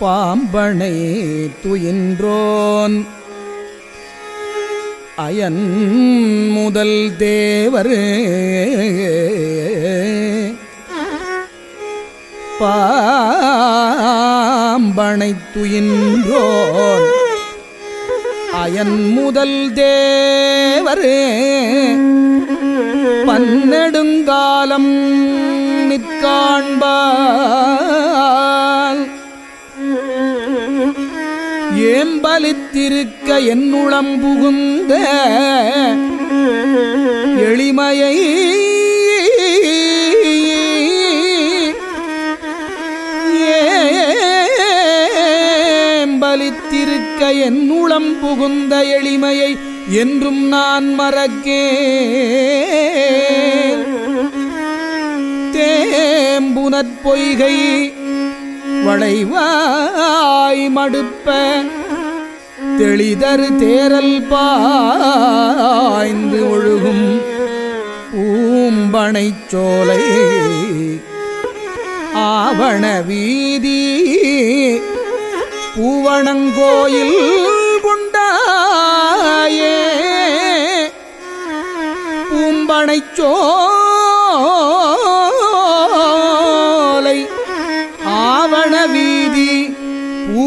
பாம்பனை துயின்றோன். Iron முதல் தேவர். பாம்பனை துயின்றோன். Iron முதல் தேவர். பன்னெடுங்காலம் நிற்காண்பார். பலித்திருக்க என்னுளம் புகுந்த எளிமையை ஏம்பலித்திருக்க என்னுளம் புகுந்த எளிமையை என்றும் நான் மறக்கே தேம்புனற் பொய்கை வளைவாய் மடுப்ப தெளிதரு தேரல் பாய்ந்து ஒழுகும் பூம்பனை சோலை ஆவண வீதி பூவணங்கோயில் கொண்டாயே. பூம்பனை சோ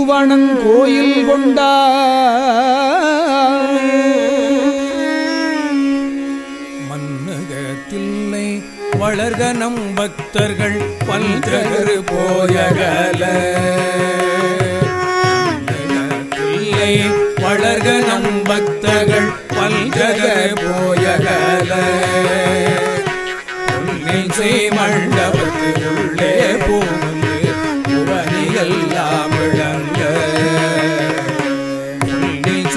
திருவணங்கோயில் கொண்டா மன்னகத்தில்லை வளர்க நம் பக்தர்கள் பல்கரு போயகல. மன்னுகத்தில்லை வளர்க நம் பக்தர்கள் பல்கக போயகல. உள்ளிசை உள்ளே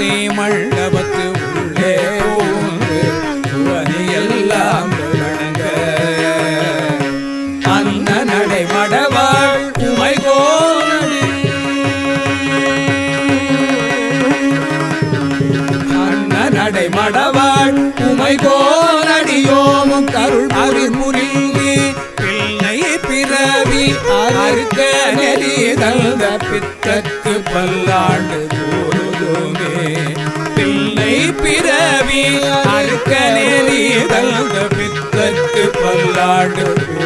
உள்ளிசை உள்ளே எல்லாம் புவனியெல்லாம் விளங்க நடை மடவாள் உமை கோனடி அன்ன நடை மடவாள் உமை கோரடியோமும் கருள் புரிமுறிங்கி பிள்ளை பிறவி அறுக்க நெறி தந்த பித்தத்து பல்லாண்டு பிறவி